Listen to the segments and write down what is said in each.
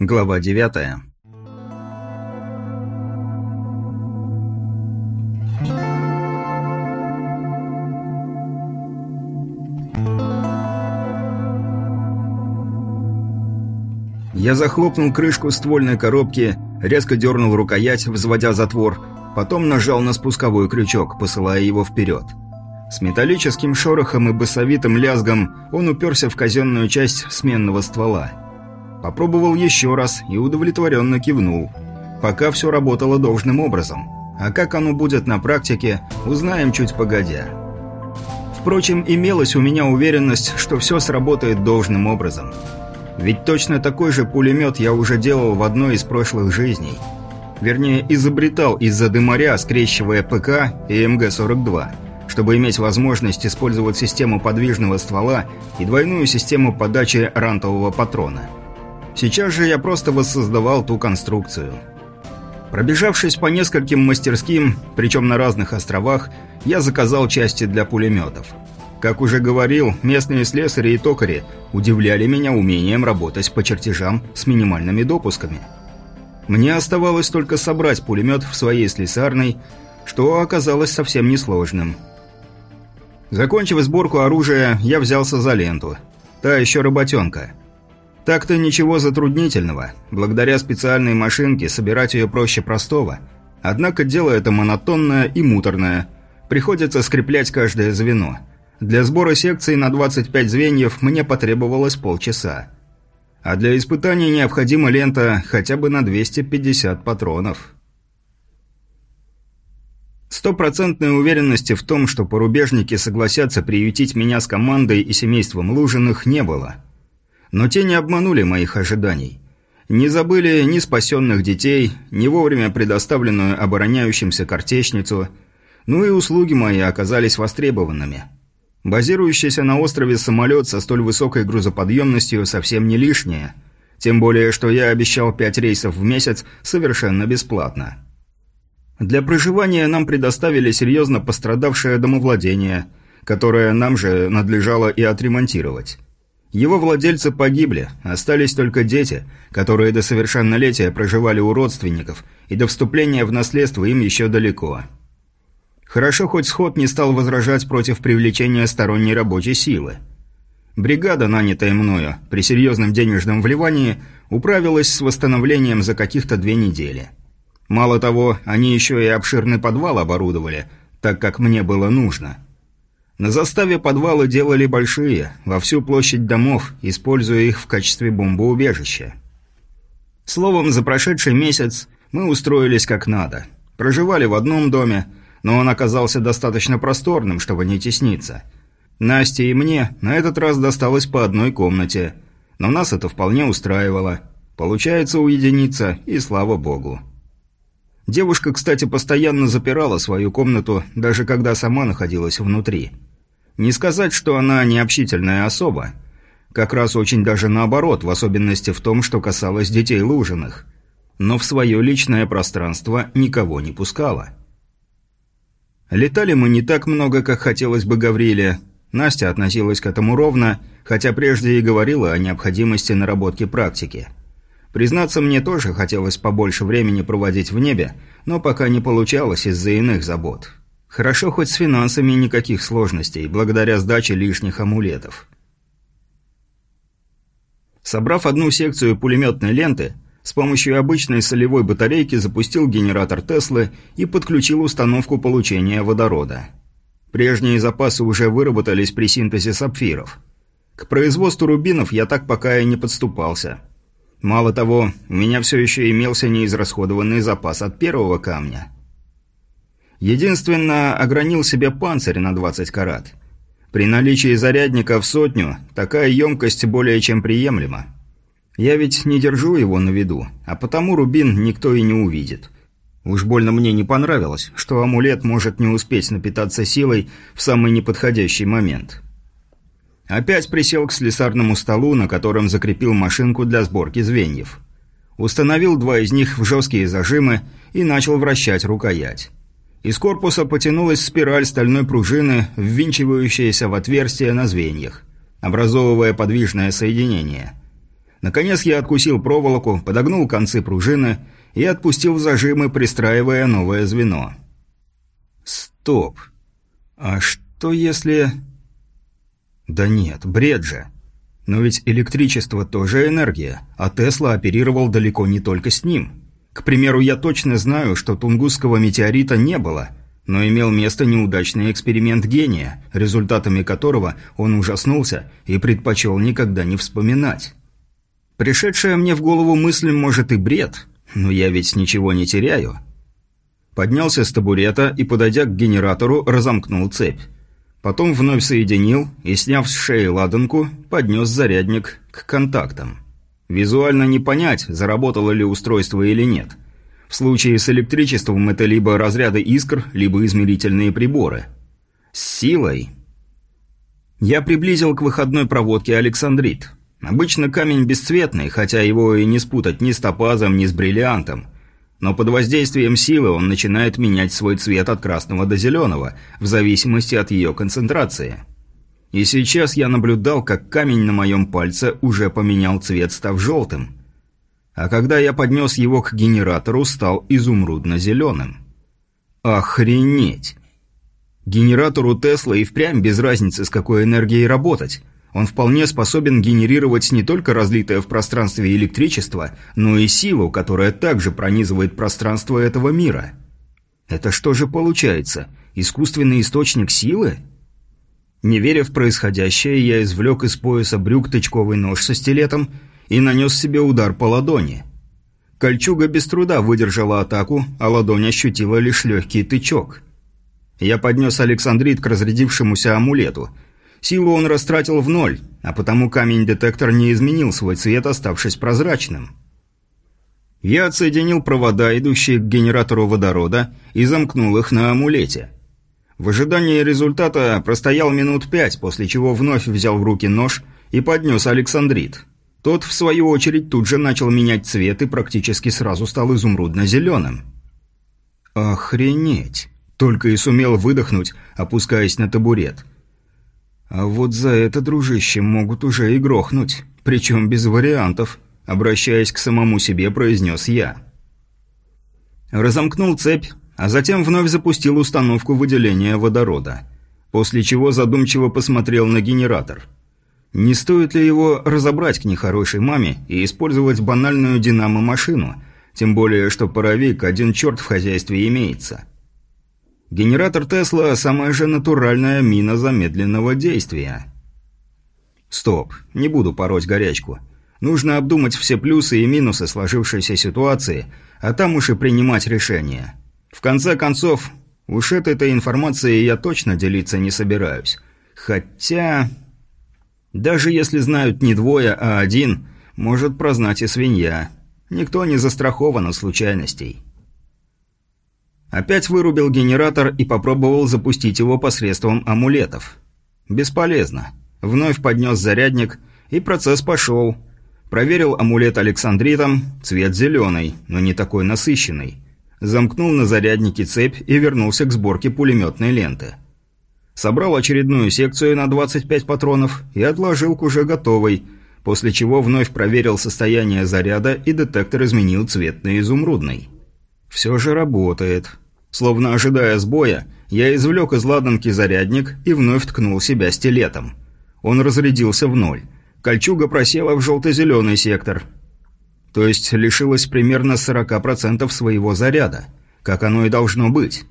Глава 9. Я захлопнул крышку ствольной коробки, резко дернул рукоять, взводя затвор, потом нажал на спусковой крючок, посылая его вперед. С металлическим шорохом и басовитым лязгом он уперся в казенную часть сменного ствола. Попробовал еще раз и удовлетворенно кивнул. Пока все работало должным образом. А как оно будет на практике, узнаем чуть погодя. Впрочем, имелась у меня уверенность, что все сработает должным образом. Ведь точно такой же пулемет я уже делал в одной из прошлых жизней. Вернее, изобретал из-за дымаря, скрещивая ПК и МГ-42, чтобы иметь возможность использовать систему подвижного ствола и двойную систему подачи рантового патрона – Сейчас же я просто воссоздавал ту конструкцию. Пробежавшись по нескольким мастерским, причем на разных островах, я заказал части для пулеметов. Как уже говорил, местные слесари и токари удивляли меня умением работать по чертежам с минимальными допусками. Мне оставалось только собрать пулемет в своей слесарной, что оказалось совсем несложным. Закончив сборку оружия, я взялся за ленту. Та еще работенка – так-то ничего затруднительного. Благодаря специальной машинке собирать ее проще простого. Однако дело это монотонное и муторное. Приходится скреплять каждое звено. Для сбора секции на 25 звеньев мне потребовалось полчаса. А для испытаний необходима лента хотя бы на 250 патронов. Стопроцентной уверенности в том, что порубежники согласятся приютить меня с командой и семейством Лужиных, не было – но те не обманули моих ожиданий. Не забыли ни спасенных детей, ни вовремя предоставленную обороняющимся картечницу, ну и услуги мои оказались востребованными. Базирующийся на острове самолет со столь высокой грузоподъемностью совсем не лишнее, тем более, что я обещал пять рейсов в месяц совершенно бесплатно. Для проживания нам предоставили серьезно пострадавшее домовладение, которое нам же надлежало и отремонтировать. Его владельцы погибли, остались только дети, которые до совершеннолетия проживали у родственников, и до вступления в наследство им еще далеко. Хорошо, хоть сход не стал возражать против привлечения сторонней рабочей силы. Бригада, нанятая мною, при серьезном денежном вливании, управилась с восстановлением за каких-то две недели. Мало того, они еще и обширный подвал оборудовали, так как мне было нужно – на заставе подвалы делали большие, во всю площадь домов, используя их в качестве бомбоубежища. Словом, за прошедший месяц мы устроились как надо. Проживали в одном доме, но он оказался достаточно просторным, чтобы не тесниться. Насте и мне на этот раз досталось по одной комнате, но нас это вполне устраивало. Получается уединиться, и слава богу. Девушка, кстати, постоянно запирала свою комнату, даже когда сама находилась внутри. Не сказать, что она необщительная особа. Как раз очень даже наоборот, в особенности в том, что касалось детей Лужиных. Но в свое личное пространство никого не пускала. Летали мы не так много, как хотелось бы Гавриле. Настя относилась к этому ровно, хотя прежде и говорила о необходимости наработки практики. Признаться, мне тоже хотелось побольше времени проводить в небе, но пока не получалось из-за иных забот. Хорошо, хоть с финансами никаких сложностей, благодаря сдаче лишних амулетов. Собрав одну секцию пулеметной ленты, с помощью обычной солевой батарейки запустил генератор Теслы и подключил установку получения водорода. Прежние запасы уже выработались при синтезе сапфиров. К производству рубинов я так пока и не подступался. Мало того, у меня все еще имелся неизрасходованный запас от первого камня – Единственно, огранил себе панцирь на 20 карат. При наличии зарядника в сотню, такая емкость более чем приемлема. Я ведь не держу его на виду, а потому рубин никто и не увидит. Уж больно мне не понравилось, что амулет может не успеть напитаться силой в самый неподходящий момент. Опять присел к слесарному столу, на котором закрепил машинку для сборки звеньев. Установил два из них в жесткие зажимы и начал вращать рукоять. Из корпуса потянулась спираль стальной пружины, ввинчивающаяся в отверстие на звеньях, образовывая подвижное соединение. Наконец я откусил проволоку, подогнул концы пружины и отпустил зажимы, пристраивая новое звено. Стоп. А что если... Да нет, бред же. Но ведь электричество тоже энергия, а Тесла оперировал далеко не только с ним. К примеру, я точно знаю, что тунгусского метеорита не было, но имел место неудачный эксперимент гения, результатами которого он ужаснулся и предпочел никогда не вспоминать. Пришедшая мне в голову мысль может и бред, но я ведь ничего не теряю. Поднялся с табурета и, подойдя к генератору, разомкнул цепь. Потом вновь соединил и, сняв с шеи ладанку, поднес зарядник к контактам. Визуально не понять, заработало ли устройство или нет. В случае с электричеством это либо разряды искр, либо измерительные приборы. С силой... Я приблизил к выходной проводке Александрит. Обычно камень бесцветный, хотя его и не спутать ни с топазом, ни с бриллиантом. Но под воздействием силы он начинает менять свой цвет от красного до зеленого, в зависимости от ее концентрации. И сейчас я наблюдал, как камень на моем пальце уже поменял цвет, став желтым. А когда я поднес его к генератору, стал изумрудно-зеленым. Охренеть! Генератору Тесла и впрямь без разницы, с какой энергией работать – он вполне способен генерировать не только разлитое в пространстве электричество, но и силу, которая также пронизывает пространство этого мира. Это что же получается? Искусственный источник силы? Не веря в происходящее, я извлек из пояса брюк тычковый нож со стилетом и нанес себе удар по ладони. Кольчуга без труда выдержала атаку, а ладонь ощутила лишь легкий тычок. Я поднес Александрит к разрядившемуся амулету – Силу он растратил в ноль, а потому камень-детектор не изменил свой цвет, оставшись прозрачным. Я отсоединил провода, идущие к генератору водорода, и замкнул их на амулете. В ожидании результата простоял минут пять, после чего вновь взял в руки нож и поднес Александрит. Тот, в свою очередь, тут же начал менять цвет и практически сразу стал изумрудно-зеленым. «Охренеть!» Только и сумел выдохнуть, опускаясь на табурет – а вот за это, дружище, могут уже и грохнуть. Причем без вариантов, обращаясь к самому себе, произнес я. Разомкнул цепь, а затем вновь запустил установку выделения водорода. После чего задумчиво посмотрел на генератор. Не стоит ли его разобрать к нехорошей маме и использовать банальную динамо-машину, тем более, что паровик один черт в хозяйстве имеется. Генератор Тесла – самая же натуральная мина замедленного действия. Стоп, не буду пороть горячку. Нужно обдумать все плюсы и минусы сложившейся ситуации, а там уж и принимать решение. В конце концов, уж этой-то информацией я точно делиться не собираюсь. Хотя... Даже если знают не двое, а один, может прознать и свинья. Никто не застрахован от случайностей. Опять вырубил генератор и попробовал запустить его посредством амулетов. Бесполезно. Вновь поднес зарядник, и процесс пошел. Проверил амулет Александритом, цвет зеленый, но не такой насыщенный. Замкнул на заряднике цепь и вернулся к сборке пулеметной ленты. Собрал очередную секцию на 25 патронов и отложил к уже готовой, после чего вновь проверил состояние заряда и детектор изменил цвет на изумрудный. Все же работает. Словно ожидая сбоя, я извлек из ладанки зарядник и вновь ткнул себя стилетом. Он разрядился в ноль. Кольчуга просела в желто-зеленый сектор. То есть лишилась примерно 40% своего заряда, как оно и должно быть.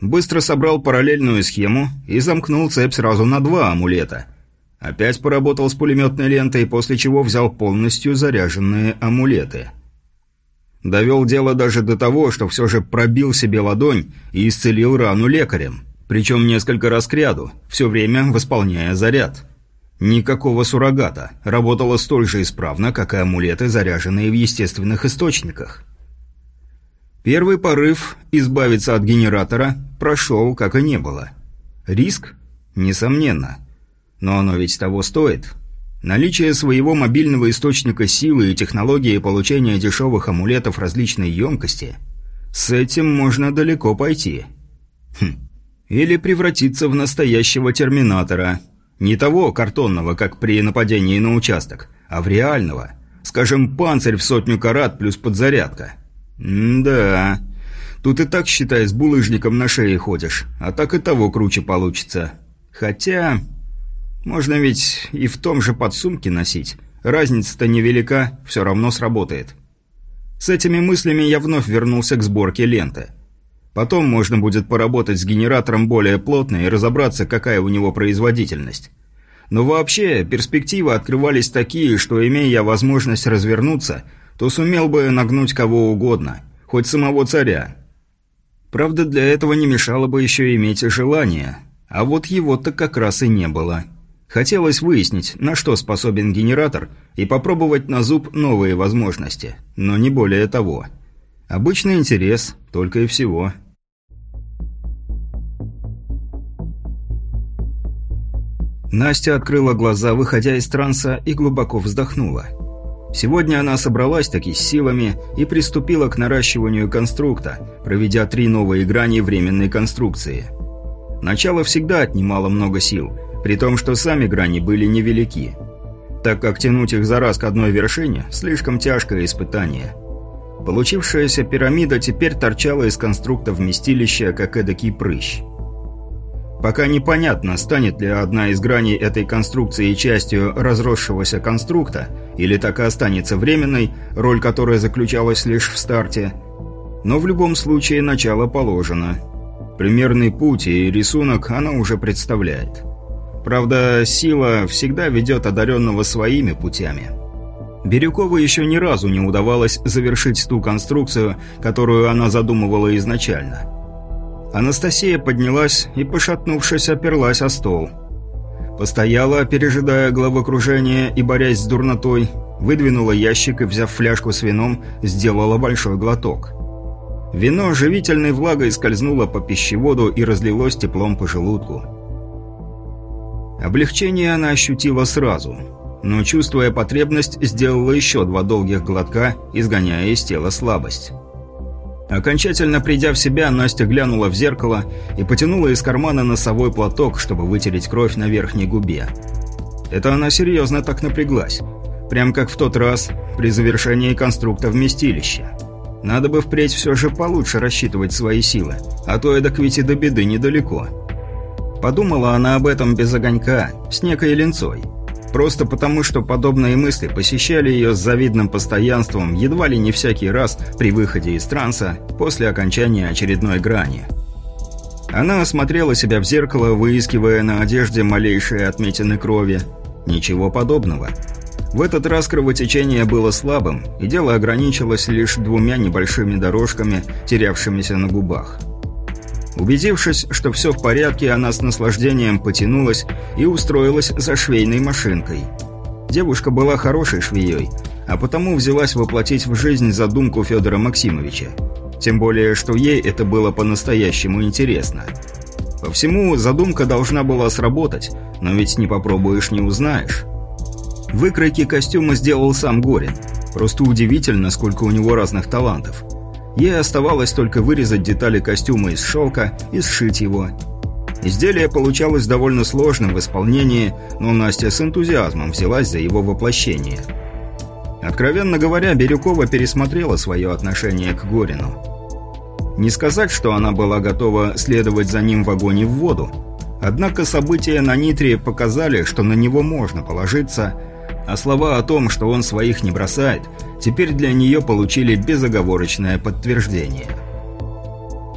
Быстро собрал параллельную схему и замкнул цепь сразу на два амулета. Опять поработал с пулеметной лентой, после чего взял полностью заряженные амулеты – Довел дело даже до того, что все же пробил себе ладонь и исцелил рану лекарем. Причем несколько раз к ряду, все время восполняя заряд. Никакого суррогата. Работало столь же исправно, как и амулеты, заряженные в естественных источниках. Первый порыв избавиться от генератора прошел, как и не было. Риск? Несомненно. Но оно ведь того стоит. Наличие своего мобильного источника силы и технологии получения дешевых амулетов различной емкости – с этим можно далеко пойти. Хм. Или превратиться в настоящего терминатора. Не того картонного, как при нападении на участок, а в реального. Скажем, панцирь в сотню карат плюс подзарядка. М-да. Тут и так, считай, с булыжником на шее ходишь, а так и того круче получится. Хотя... Можно ведь и в том же подсумке носить. Разница-то невелика, все равно сработает. С этими мыслями я вновь вернулся к сборке ленты. Потом можно будет поработать с генератором более плотно и разобраться, какая у него производительность. Но вообще, перспективы открывались такие, что, имея я возможность развернуться, то сумел бы нагнуть кого угодно, хоть самого царя. Правда, для этого не мешало бы еще иметь желание, а вот его-то как раз и не было. Хотелось выяснить, на что способен генератор, и попробовать на зуб новые возможности, но не более того. Обычный интерес, только и всего. Настя открыла глаза, выходя из транса, и глубоко вздохнула. Сегодня она собралась таки с силами и приступила к наращиванию конструкта, проведя три новые грани временной конструкции. Начало всегда отнимало много сил, при том, что сами грани были невелики, так как тянуть их за раз к одной вершине – слишком тяжкое испытание. Получившаяся пирамида теперь торчала из конструкта вместилища, как эдакий прыщ – Пока непонятно, станет ли одна из граней этой конструкции частью разросшегося конструкта, или так и останется временной, роль которой заключалась лишь в старте. Но в любом случае начало положено. Примерный путь и рисунок она уже представляет. Правда, сила всегда ведет одаренного своими путями. Бирюкову еще ни разу не удавалось завершить ту конструкцию, которую она задумывала изначально – Анастасия поднялась и, пошатнувшись, оперлась о стол. Постояла, пережидая головокружение и борясь с дурнотой, выдвинула ящик и, взяв фляжку с вином, сделала большой глоток. Вино живительной влагой скользнуло по пищеводу и разлилось теплом по желудку. Облегчение она ощутила сразу, но, чувствуя потребность, сделала еще два долгих глотка, изгоняя из тела слабость. Окончательно придя в себя, Настя глянула в зеркало и потянула из кармана носовой платок, чтобы вытереть кровь на верхней губе. Это она серьезно так напряглась. Прям как в тот раз, при завершении конструкта вместилища. Надо бы впредь все же получше рассчитывать свои силы, а то эдак ведь и до беды недалеко. Подумала она об этом без огонька, с некой ленцой. Просто потому, что подобные мысли посещали ее с завидным постоянством едва ли не всякий раз при выходе из транса после окончания очередной грани. Она осмотрела себя в зеркало, выискивая на одежде малейшие отметины крови. Ничего подобного. В этот раз кровотечение было слабым, и дело ограничилось лишь двумя небольшими дорожками, терявшимися на губах. Убедившись, что все в порядке, она с наслаждением потянулась и устроилась за швейной машинкой. Девушка была хорошей швеей, а потому взялась воплотить в жизнь задумку Федора Максимовича. Тем более, что ей это было по-настоящему интересно. По всему, задумка должна была сработать, но ведь не попробуешь, не узнаешь. Выкройки костюма сделал сам Горин. Просто удивительно, сколько у него разных талантов. Ей оставалось только вырезать детали костюма из шелка и сшить его. Изделие получалось довольно сложным в исполнении, но Настя с энтузиазмом взялась за его воплощение. Откровенно говоря, Бирюкова пересмотрела свое отношение к Горину. Не сказать, что она была готова следовать за ним в огонь и в воду, однако события на Нитре показали, что на него можно положиться, а слова о том, что он своих не бросает, теперь для нее получили безоговорочное подтверждение.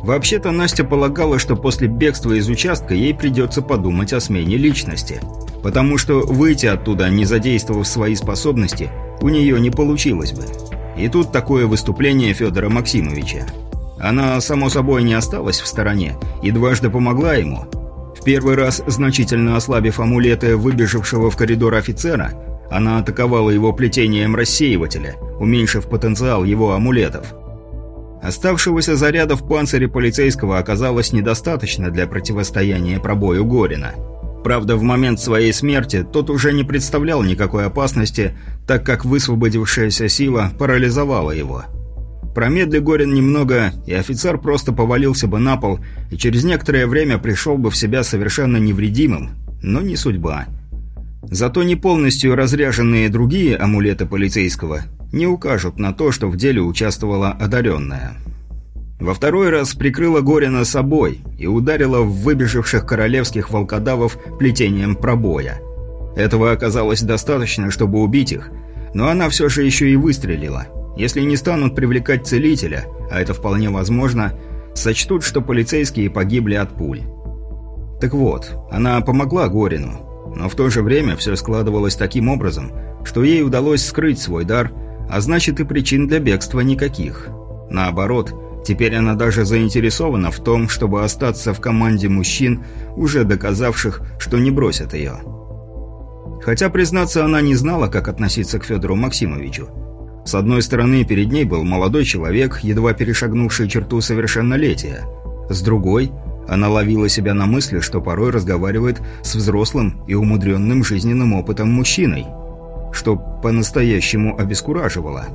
Вообще-то Настя полагала, что после бегства из участка ей придется подумать о смене личности, потому что выйти оттуда, не задействовав свои способности, у нее не получилось бы. И тут такое выступление Федора Максимовича. Она, само собой, не осталась в стороне и дважды помогла ему. В первый раз, значительно ослабив амулеты выбежавшего в коридор офицера, она атаковала его плетением рассеивателя, уменьшив потенциал его амулетов. Оставшегося заряда в панцире полицейского оказалось недостаточно для противостояния пробою Горина. Правда, в момент своей смерти тот уже не представлял никакой опасности, так как высвободившаяся сила парализовала его. Промедли Горин немного, и офицер просто повалился бы на пол, и через некоторое время пришел бы в себя совершенно невредимым, но не судьба. Зато не полностью разряженные другие амулеты полицейского не укажут на то, что в деле участвовала одаренная. Во второй раз прикрыла Горина собой и ударила в выбежавших королевских волкодавов плетением пробоя. Этого оказалось достаточно, чтобы убить их, но она все же еще и выстрелила. Если не станут привлекать целителя, а это вполне возможно, сочтут, что полицейские погибли от пуль. Так вот, она помогла Горину, но в то же время все складывалось таким образом, что ей удалось скрыть свой дар, а значит и причин для бегства никаких. Наоборот, Теперь она даже заинтересована в том, чтобы остаться в команде мужчин, уже доказавших, что не бросят ее. Хотя, признаться, она не знала, как относиться к Федору Максимовичу. С одной стороны, перед ней был молодой человек, едва перешагнувший черту совершеннолетия. С другой, она ловила себя на мысли, что порой разговаривает с взрослым и умудренным жизненным опытом мужчиной, что по-настоящему обескураживало.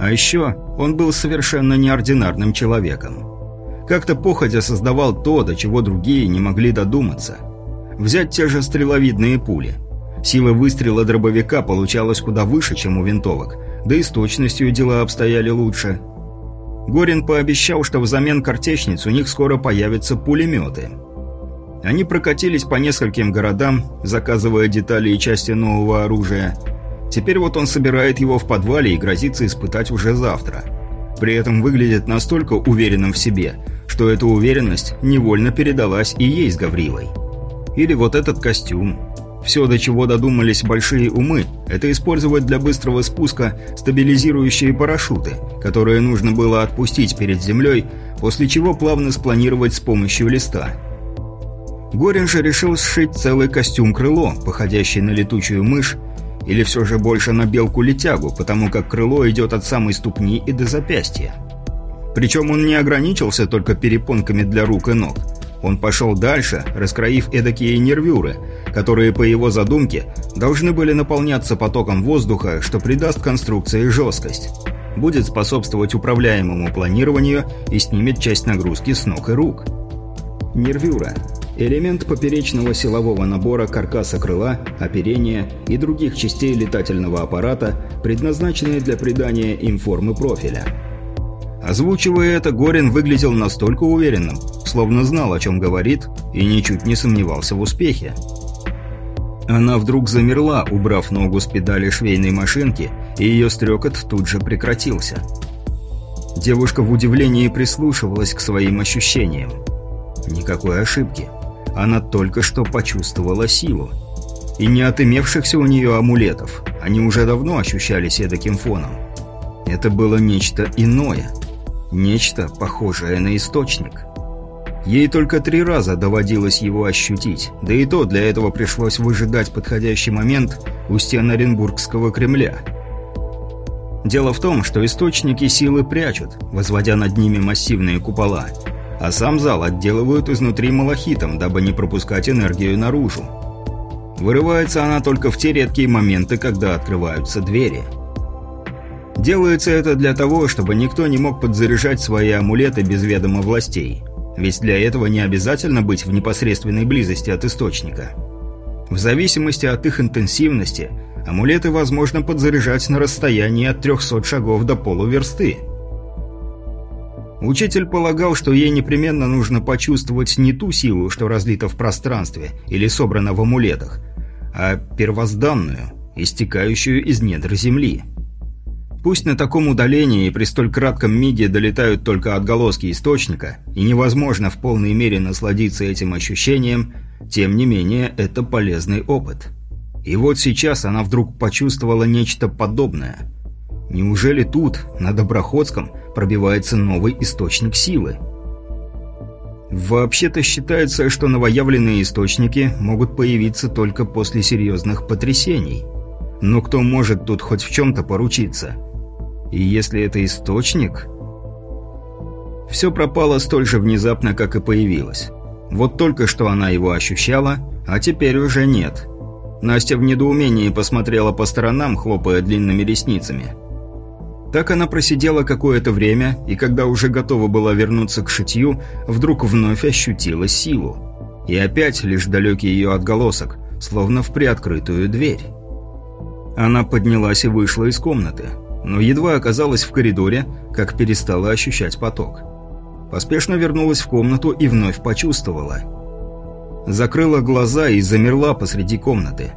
А еще он был совершенно неординарным человеком. Как-то походя создавал то, до чего другие не могли додуматься. Взять те же стреловидные пули. Сила выстрела дробовика получалась куда выше, чем у винтовок, да и с точностью дела обстояли лучше. Горин пообещал, что взамен картечниц у них скоро появятся пулеметы. Они прокатились по нескольким городам, заказывая детали и части нового оружия – Теперь вот он собирает его в подвале и грозится испытать уже завтра. При этом выглядит настолько уверенным в себе, что эта уверенность невольно передалась и ей с Гаврилой. Или вот этот костюм. Все, до чего додумались большие умы, это использовать для быстрого спуска стабилизирующие парашюты, которые нужно было отпустить перед землей, после чего плавно спланировать с помощью листа. Горин же решил сшить целый костюм-крыло, походящий на летучую мышь, или все же больше на белку-летягу, потому как крыло идет от самой ступни и до запястья. Причем он не ограничился только перепонками для рук и ног. Он пошел дальше, раскроив эдакие нервюры, которые, по его задумке, должны были наполняться потоком воздуха, что придаст конструкции жесткость. Будет способствовать управляемому планированию и снимет часть нагрузки с ног и рук. Нервюра Элемент поперечного силового набора каркаса крыла, оперения и других частей летательного аппарата, предназначенные для придания им формы профиля. Озвучивая это, Горин выглядел настолько уверенным, словно знал, о чем говорит, и ничуть не сомневался в успехе. Она вдруг замерла, убрав ногу с педали швейной машинки, и ее стрекот тут же прекратился. Девушка в удивлении прислушивалась к своим ощущениям. Никакой ошибки. Она только что почувствовала силу. И не от имевшихся у нее амулетов. Они уже давно ощущались таким фоном. Это было нечто иное. Нечто, похожее на источник. Ей только три раза доводилось его ощутить, да и то для этого пришлось выжидать подходящий момент у стен Оренбургского Кремля. Дело в том, что источники силы прячут, возводя над ними массивные купола – а сам зал отделывают изнутри малахитом, дабы не пропускать энергию наружу. Вырывается она только в те редкие моменты, когда открываются двери. Делается это для того, чтобы никто не мог подзаряжать свои амулеты без ведома властей. Ведь для этого не обязательно быть в непосредственной близости от источника. В зависимости от их интенсивности, амулеты возможно подзаряжать на расстоянии от 300 шагов до полуверсты – Учитель полагал, что ей непременно нужно почувствовать не ту силу, что разлита в пространстве или собрана в амулетах, а первозданную, истекающую из недр Земли. Пусть на таком удалении и при столь кратком миге долетают только отголоски источника, и невозможно в полной мере насладиться этим ощущением, тем не менее это полезный опыт. И вот сейчас она вдруг почувствовала нечто подобное. Неужели тут, на Доброходском, пробивается новый источник силы. Вообще-то считается, что новоявленные источники могут появиться только после серьезных потрясений. Но кто может тут хоть в чем-то поручиться? И если это источник... Все пропало столь же внезапно, как и появилось. Вот только что она его ощущала, а теперь уже нет. Настя в недоумении посмотрела по сторонам, хлопая длинными ресницами. Так она просидела какое-то время, и когда уже готова была вернуться к шитью, вдруг вновь ощутила силу. И опять лишь далекий ее отголосок, словно в приоткрытую дверь. Она поднялась и вышла из комнаты, но едва оказалась в коридоре, как перестала ощущать поток. Поспешно вернулась в комнату и вновь почувствовала. Закрыла глаза и замерла посреди комнаты.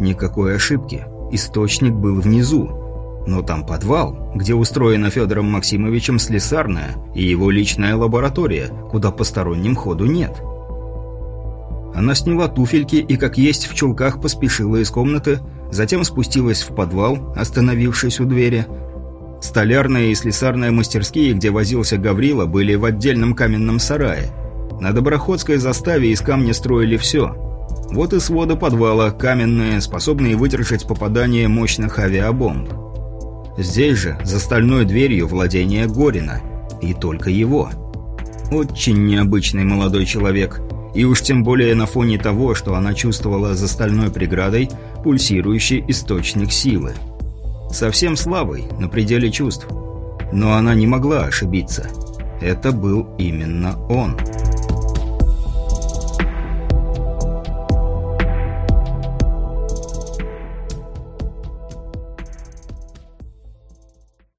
Никакой ошибки. Источник был внизу. Но там подвал, где устроена Федором Максимовичем слесарная и его личная лаборатория, куда посторонним ходу нет. Она сняла туфельки и, как есть, в чулках поспешила из комнаты, затем спустилась в подвал, остановившись у двери. Столярная и слесарная мастерские, где возился Гаврила, были в отдельном каменном сарае. На Доброходской заставе из камня строили все. Вот и своды подвала, каменные, способные выдержать попадание мощных авиабомб. Здесь же, за стальной дверью, владение Горина. И только его. Очень необычный молодой человек – и уж тем более на фоне того, что она чувствовала за стальной преградой пульсирующий источник силы. Совсем слабый, на пределе чувств. Но она не могла ошибиться. Это был именно он.